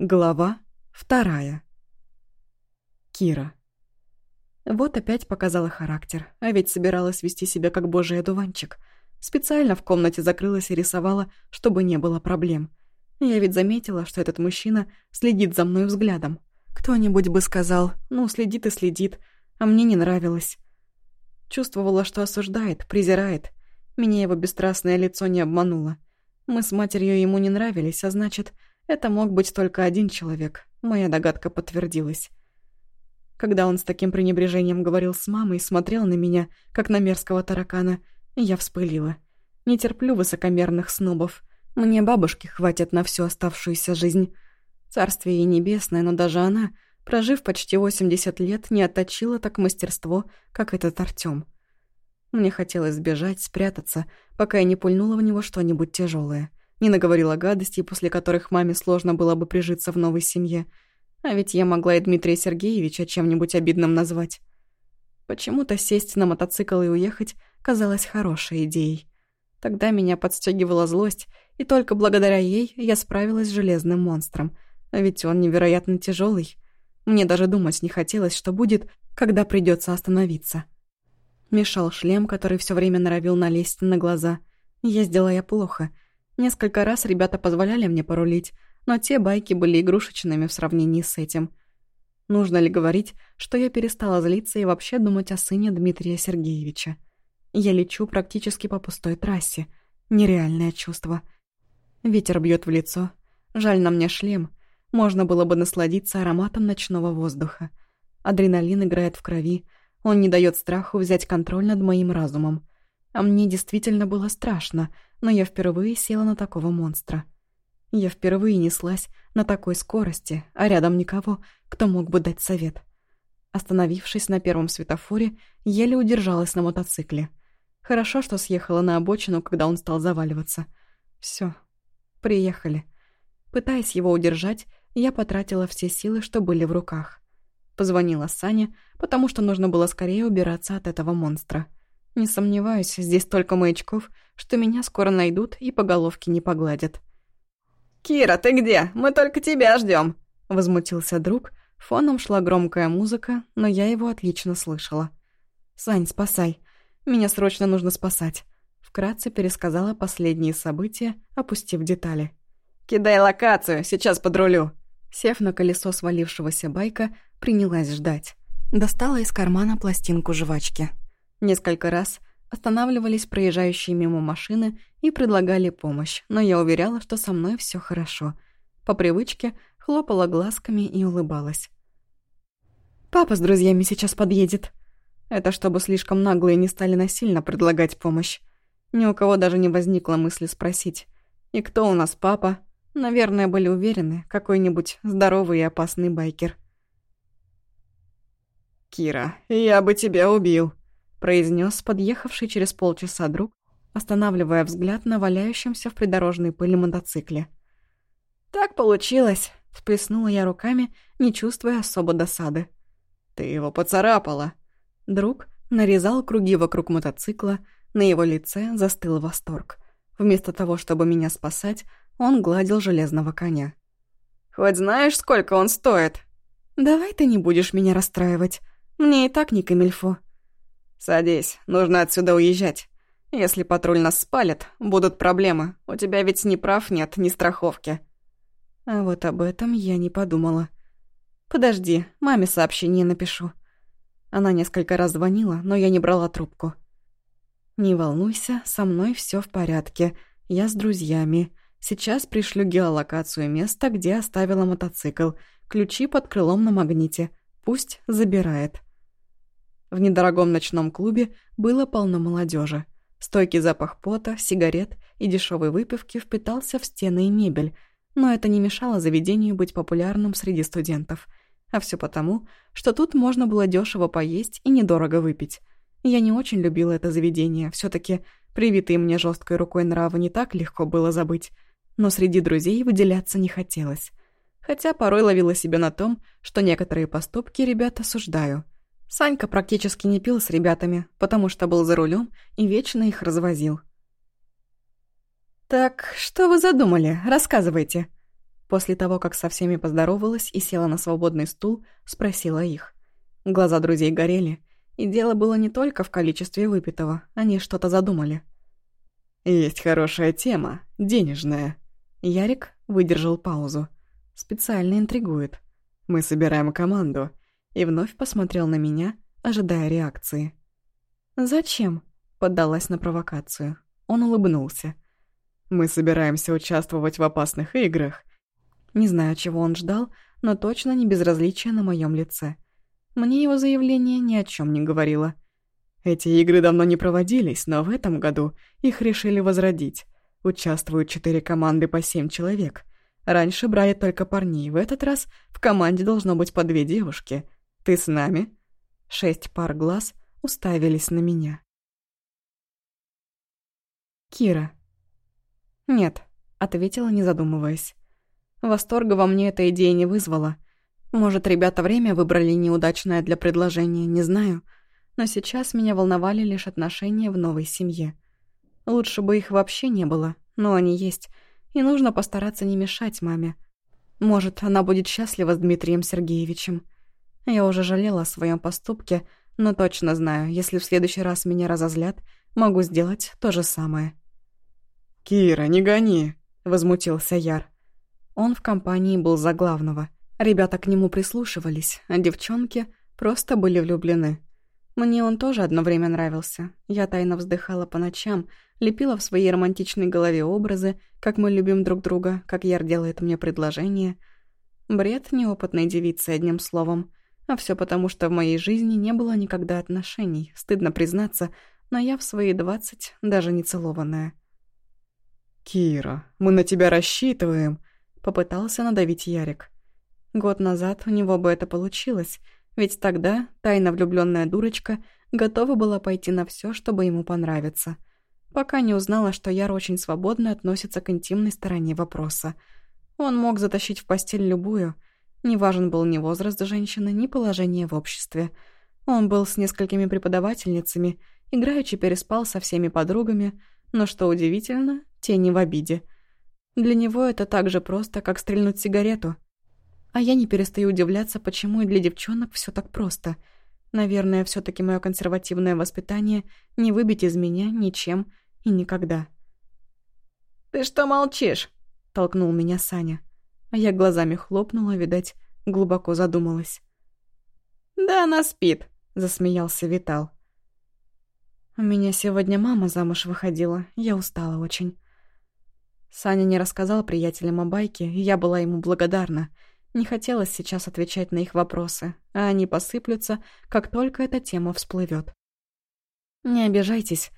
Глава вторая. Кира. Вот опять показала характер, а ведь собиралась вести себя как божий одуванчик. Специально в комнате закрылась и рисовала, чтобы не было проблем. Я ведь заметила, что этот мужчина следит за мной взглядом. Кто-нибудь бы сказал, ну, следит и следит, а мне не нравилось. Чувствовала, что осуждает, презирает. Меня его бесстрастное лицо не обмануло. Мы с матерью ему не нравились, а значит, это мог быть только один человек. Моя догадка подтвердилась. Когда он с таким пренебрежением говорил с мамой и смотрел на меня, как на мерзкого таракана, я вспылила. Не терплю высокомерных снобов. Мне бабушки хватит на всю оставшуюся жизнь. Царствие ей небесное, но даже она, прожив почти 80 лет, не отточила так мастерство, как этот Артём. Мне хотелось сбежать, спрятаться, пока я не пульнула в него что-нибудь тяжелое не наговорила гадостей, после которых маме сложно было бы прижиться в новой семье. А ведь я могла и Дмитрия Сергеевича чем-нибудь обидным назвать. Почему-то сесть на мотоцикл и уехать казалось хорошей идеей. Тогда меня подстегивала злость, и только благодаря ей я справилась с железным монстром. А ведь он невероятно тяжелый. Мне даже думать не хотелось, что будет, когда придется остановиться. Мешал шлем, который все время норовил налезть на глаза. Ездила я плохо — Несколько раз ребята позволяли мне порулить, но те байки были игрушечными в сравнении с этим. Нужно ли говорить, что я перестала злиться и вообще думать о сыне Дмитрия Сергеевича? Я лечу практически по пустой трассе. Нереальное чувство. Ветер бьет в лицо. Жаль на мне шлем. Можно было бы насладиться ароматом ночного воздуха. Адреналин играет в крови. Он не дает страху взять контроль над моим разумом. А мне действительно было страшно — но я впервые села на такого монстра. Я впервые неслась на такой скорости, а рядом никого, кто мог бы дать совет. Остановившись на первом светофоре, еле удержалась на мотоцикле. Хорошо, что съехала на обочину, когда он стал заваливаться. Все, приехали. Пытаясь его удержать, я потратила все силы, что были в руках. Позвонила Сане, потому что нужно было скорее убираться от этого монстра. Не сомневаюсь, здесь столько маячков, что меня скоро найдут и по головке не погладят. «Кира, ты где? Мы только тебя ждем. Возмутился друг. Фоном шла громкая музыка, но я его отлично слышала. «Сань, спасай. Меня срочно нужно спасать», — вкратце пересказала последние события, опустив детали. «Кидай локацию, сейчас подрулю». Сев на колесо свалившегося байка, принялась ждать. Достала из кармана пластинку жвачки. Несколько раз останавливались проезжающие мимо машины и предлагали помощь, но я уверяла, что со мной все хорошо. По привычке хлопала глазками и улыбалась. «Папа с друзьями сейчас подъедет». Это чтобы слишком наглые не стали насильно предлагать помощь. Ни у кого даже не возникло мысли спросить. «И кто у нас папа?» Наверное, были уверены, какой-нибудь здоровый и опасный байкер. «Кира, я бы тебя убил», произнес подъехавший через полчаса друг, останавливая взгляд на валяющемся в придорожной пыли мотоцикле. «Так получилось», — всплеснула я руками, не чувствуя особо досады. «Ты его поцарапала». Друг нарезал круги вокруг мотоцикла, на его лице застыл восторг. Вместо того, чтобы меня спасать, он гладил железного коня. «Хоть знаешь, сколько он стоит?» «Давай ты не будешь меня расстраивать. Мне и так не камильфо». «Садись, нужно отсюда уезжать. Если патруль нас спалит, будут проблемы. У тебя ведь ни прав нет, ни страховки». А вот об этом я не подумала. «Подожди, маме сообщение напишу». Она несколько раз звонила, но я не брала трубку. «Не волнуйся, со мной все в порядке. Я с друзьями. Сейчас пришлю геолокацию места, где оставила мотоцикл. Ключи под крылом на магните. Пусть забирает». В недорогом ночном клубе было полно молодежи. Стойкий запах пота, сигарет и дешевой выпивки впитался в стены и мебель, но это не мешало заведению быть популярным среди студентов. А все потому, что тут можно было дешево поесть и недорого выпить. Я не очень любила это заведение, все таки привитые мне жесткой рукой нравы не так легко было забыть, но среди друзей выделяться не хотелось. Хотя порой ловила себя на том, что некоторые поступки ребят осуждаю – Санька практически не пил с ребятами, потому что был за рулем и вечно их развозил. «Так, что вы задумали? Рассказывайте». После того, как со всеми поздоровалась и села на свободный стул, спросила их. Глаза друзей горели, и дело было не только в количестве выпитого, они что-то задумали. «Есть хорошая тема, денежная». Ярик выдержал паузу. Специально интригует. Мы собираем команду. И вновь посмотрел на меня, ожидая реакции. «Зачем?» — поддалась на провокацию. Он улыбнулся. «Мы собираемся участвовать в опасных играх». Не знаю, чего он ждал, но точно не безразличие на моем лице. Мне его заявление ни о чем не говорило. Эти игры давно не проводились, но в этом году их решили возродить. Участвуют четыре команды по семь человек. Раньше брали только парней, в этот раз в команде должно быть по две девушки. Ты с нами?» Шесть пар глаз уставились на меня. «Кира». «Нет», — ответила, не задумываясь. Восторга во мне эта идея не вызвала. Может, ребята время выбрали неудачное для предложения, не знаю. Но сейчас меня волновали лишь отношения в новой семье. Лучше бы их вообще не было, но они есть, и нужно постараться не мешать маме. Может, она будет счастлива с Дмитрием Сергеевичем. Я уже жалела о своем поступке, но точно знаю, если в следующий раз меня разозлят, могу сделать то же самое. «Кира, не гони!» — возмутился Яр. Он в компании был за главного. Ребята к нему прислушивались, а девчонки просто были влюблены. Мне он тоже одно время нравился. Я тайно вздыхала по ночам, лепила в своей романтичной голове образы, как мы любим друг друга, как Яр делает мне предложение. Бред неопытной девицы, одним словом. А все потому, что в моей жизни не было никогда отношений. Стыдно признаться, но я в свои двадцать даже не целованная. «Кира, мы на тебя рассчитываем», Попытался надавить Ярик. Год назад у него бы это получилось, ведь тогда тайно влюбленная дурочка готова была пойти на все, чтобы ему понравиться. Пока не узнала, что Яр очень свободно относится к интимной стороне вопроса. Он мог затащить в постель любую. Не важен был ни возраст женщины, ни положение в обществе. Он был с несколькими преподавательницами, играючи переспал со всеми подругами, но, что удивительно, те не в обиде – для него это так же просто, как стрельнуть сигарету. А я не перестаю удивляться, почему и для девчонок все так просто. Наверное, все таки мое консервативное воспитание не выбить из меня ничем и никогда. «Ты что молчишь?» — толкнул меня Саня. А я глазами хлопнула, видать, глубоко задумалась. «Да она спит», — засмеялся Витал. «У меня сегодня мама замуж выходила, я устала очень». Саня не рассказал приятелям о байке, и я была ему благодарна. Не хотелось сейчас отвечать на их вопросы, а они посыплются, как только эта тема всплывет. Не обижайтесь,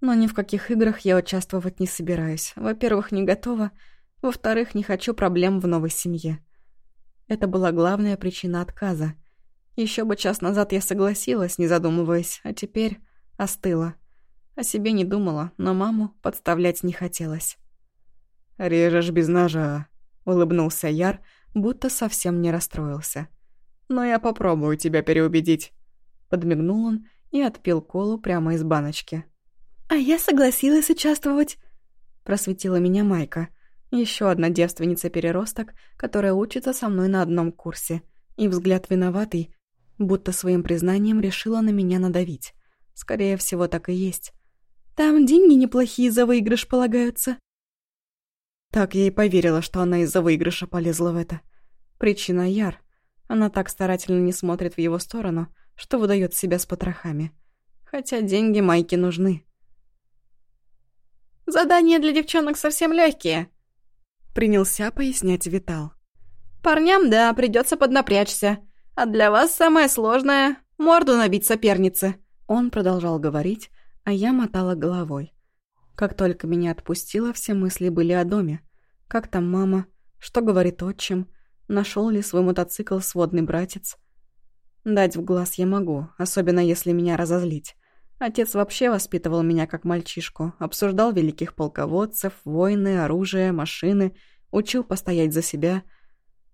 но ни в каких играх я участвовать не собираюсь. Во-первых, не готова, во-вторых, не хочу проблем в новой семье. Это была главная причина отказа. Еще бы час назад я согласилась, не задумываясь, а теперь остыла. О себе не думала, но маму подставлять не хотелось. «Режешь без ножа», — улыбнулся Яр, будто совсем не расстроился. «Но я попробую тебя переубедить». Подмигнул он и отпил колу прямо из баночки. «А я согласилась участвовать», — просветила меня Майка. Еще одна девственница-переросток, которая учится со мной на одном курсе. И взгляд виноватый, будто своим признанием решила на меня надавить. Скорее всего, так и есть. «Там деньги неплохие за выигрыш полагаются», так я и поверила, что она из-за выигрыша полезла в это. Причина Яр. Она так старательно не смотрит в его сторону, что выдает себя с потрохами. Хотя деньги Майке нужны. «Задания для девчонок совсем легкие», — принялся пояснять Витал. «Парням, да, придется поднапрячься. А для вас самое сложное — морду набить сопернице». Он продолжал говорить, а я мотала головой. Как только меня отпустило, все мысли были о доме. Как там мама? Что говорит отчим? Нашел ли свой мотоцикл сводный братец? Дать в глаз я могу, особенно если меня разозлить. Отец вообще воспитывал меня как мальчишку, обсуждал великих полководцев, войны, оружие, машины, учил постоять за себя.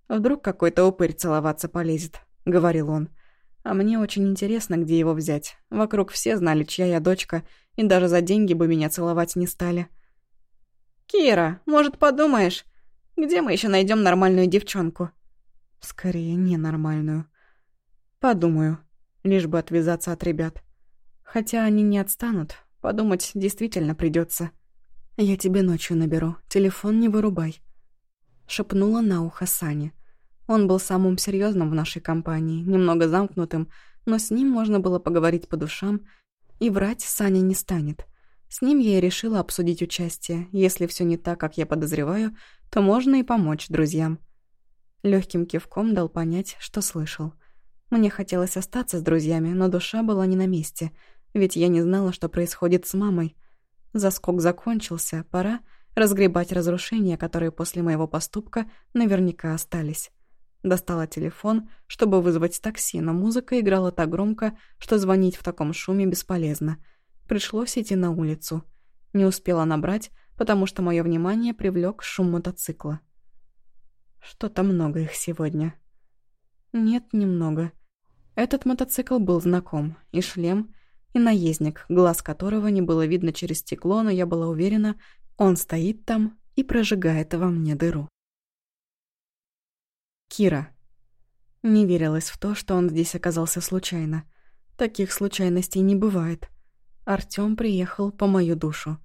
«Вдруг какой-то упырь целоваться полезет», — говорил он. А мне очень интересно, где его взять. Вокруг все знали, чья я дочка, и даже за деньги бы меня целовать не стали. «Кира, может, подумаешь? Где мы еще найдем нормальную девчонку?» «Скорее, ненормальную. Подумаю, лишь бы отвязаться от ребят. Хотя они не отстанут, подумать действительно придется. Я тебе ночью наберу, телефон не вырубай», — шепнула на ухо Сане. Он был самым серьезным в нашей компании, немного замкнутым, но с ним можно было поговорить по душам, и врать Саня не станет. С ним я и решила обсудить участие. Если все не так, как я подозреваю, то можно и помочь друзьям. Легким кивком дал понять, что слышал. Мне хотелось остаться с друзьями, но душа была не на месте, ведь я не знала, что происходит с мамой. Заскок закончился, пора разгребать разрушения, которые после моего поступка наверняка остались. Достала телефон, чтобы вызвать такси, но музыка играла так громко, что звонить в таком шуме бесполезно. Пришлось идти на улицу. Не успела набрать, потому что мое внимание привлек шум мотоцикла. Что-то много их сегодня. Нет, немного. Этот мотоцикл был знаком. И шлем, и наездник, глаз которого не было видно через стекло, но я была уверена, он стоит там и прожигает во мне дыру. Кира. Не верилось в то, что он здесь оказался случайно. Таких случайностей не бывает. Артём приехал по мою душу.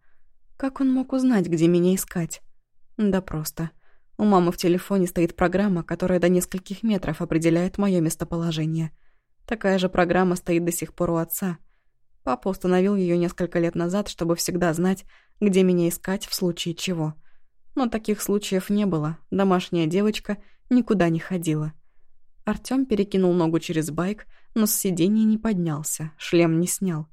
Как он мог узнать, где меня искать? Да просто. У мамы в телефоне стоит программа, которая до нескольких метров определяет мое местоположение. Такая же программа стоит до сих пор у отца. Папа установил ее несколько лет назад, чтобы всегда знать, где меня искать в случае чего. Но таких случаев не было. Домашняя девочка никуда не ходила. Артём перекинул ногу через байк, но с сиденья не поднялся, шлем не снял.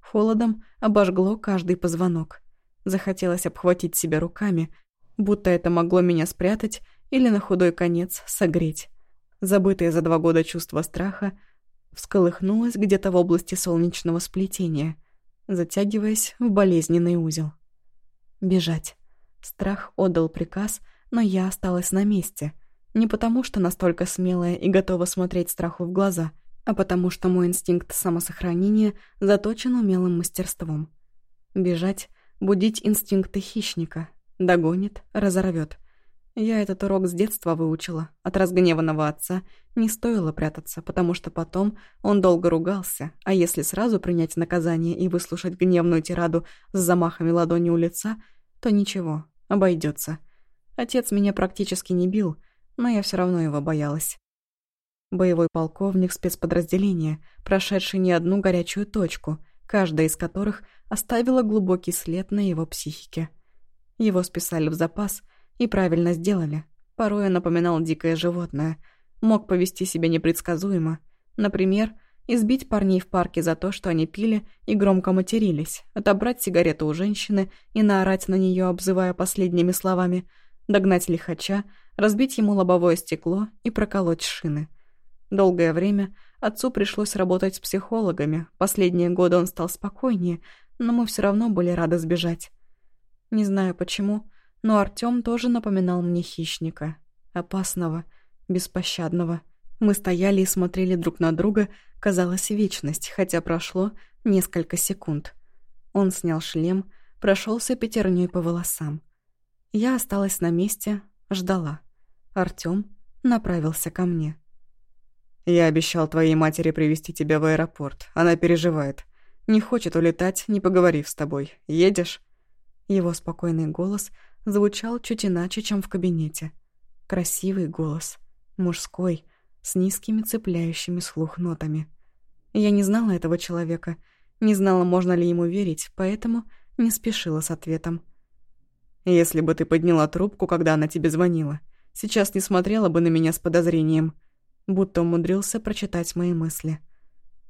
Холодом обожгло каждый позвонок. Захотелось обхватить себя руками, будто это могло меня спрятать или на худой конец согреть. Забытое за два года чувство страха всколыхнулось где-то в области солнечного сплетения, затягиваясь в болезненный узел. Бежать. Страх отдал приказ, но я осталась на месте — не потому, что настолько смелая и готова смотреть страху в глаза, а потому что мой инстинкт самосохранения заточен умелым мастерством. Бежать, будить инстинкты хищника. Догонит, разорвет. Я этот урок с детства выучила. От разгневанного отца не стоило прятаться, потому что потом он долго ругался, а если сразу принять наказание и выслушать гневную тираду с замахами ладони у лица, то ничего, обойдется. Отец меня практически не бил, но я все равно его боялась. Боевой полковник спецподразделения, прошедший не одну горячую точку, каждая из которых оставила глубокий след на его психике. Его списали в запас и правильно сделали. Порой он напоминал дикое животное, мог повести себя непредсказуемо. Например, избить парней в парке за то, что они пили и громко матерились, отобрать сигарету у женщины и наорать на нее, обзывая последними словами, догнать лихача, разбить ему лобовое стекло и проколоть шины. Долгое время отцу пришлось работать с психологами, последние годы он стал спокойнее, но мы все равно были рады сбежать. Не знаю почему, но Артём тоже напоминал мне хищника. Опасного, беспощадного. Мы стояли и смотрели друг на друга, казалось, вечность, хотя прошло несколько секунд. Он снял шлем, прошелся пятерней по волосам. Я осталась на месте, ждала. Артём направился ко мне. «Я обещал твоей матери привести тебя в аэропорт. Она переживает. Не хочет улетать, не поговорив с тобой. Едешь?» Его спокойный голос звучал чуть иначе, чем в кабинете. Красивый голос. Мужской, с низкими цепляющими слух нотами. Я не знала этого человека, не знала, можно ли ему верить, поэтому не спешила с ответом. «Если бы ты подняла трубку, когда она тебе звонила, сейчас не смотрела бы на меня с подозрением, будто умудрился прочитать мои мысли.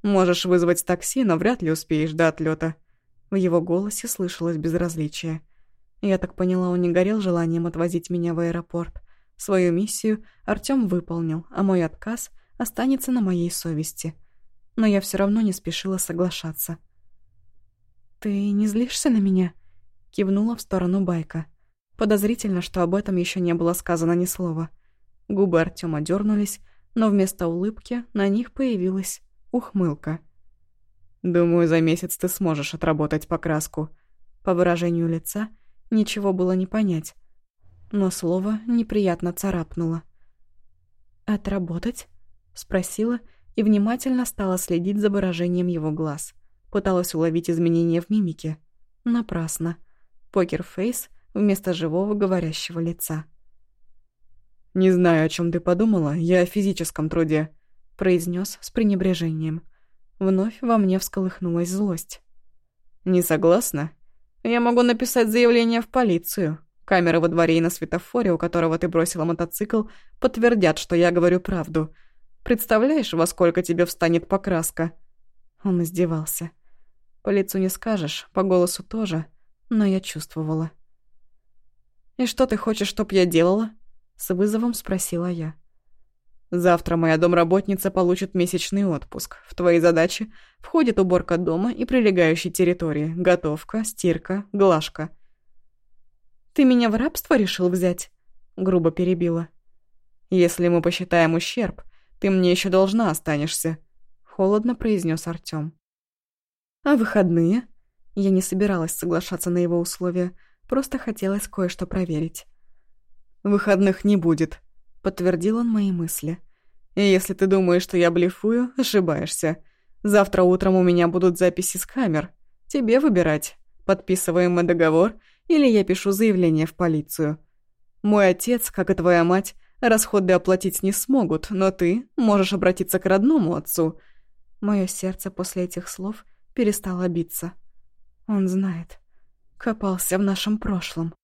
«Можешь вызвать такси, но вряд ли успеешь до отлета. В его голосе слышалось безразличие. Я так поняла, он не горел желанием отвозить меня в аэропорт. Свою миссию Артём выполнил, а мой отказ останется на моей совести. Но я все равно не спешила соглашаться. «Ты не злишься на меня?» Кивнула в сторону байка. Подозрительно, что об этом еще не было сказано ни слова. Губы Артема дернулись, но вместо улыбки на них появилась ухмылка. «Думаю, за месяц ты сможешь отработать покраску». По выражению лица ничего было не понять. но слово неприятно царапнуло. «Отработать?» — спросила и внимательно стала следить за выражением его глаз. Пыталась уловить изменения в мимике. Напрасно. Покерфейс вместо живого говорящего лица. «Не знаю, о чем ты подумала, я о физическом труде», — произнес с пренебрежением. Вновь во мне всколыхнулась злость. «Не согласна? Я могу написать заявление в полицию. Камеры во дворе и на светофоре, у которого ты бросила мотоцикл, подтвердят, что я говорю правду. Представляешь, во сколько тебе встанет покраска?» Он издевался. По лицу не скажешь, по голосу тоже, но я чувствовала. «И что ты хочешь, чтоб я делала?» С вызовом спросила я. «Завтра моя домработница получит месячный отпуск. В твои задачи входит уборка дома и прилегающей территории, готовка, стирка, глажка». «Ты меня в рабство решил взять?» Грубо перебила. «Если мы посчитаем ущерб, ты мне еще должна останешься», — холодно произнес Артём. «А выходные?» Я не собиралась соглашаться на его условия, просто хотелось кое-что проверить. «Выходных не будет», — подтвердил он мои мысли. «И если ты думаешь, что я блефую, ошибаешься. Завтра утром у меня будут записи с камер. Тебе выбирать. Подписываем мы договор, или я пишу заявление в полицию. Мой отец, как и твоя мать, расходы оплатить не смогут, но ты можешь обратиться к родному отцу». Мое сердце после этих слов перестало биться. Он знает. Копался в нашем прошлом.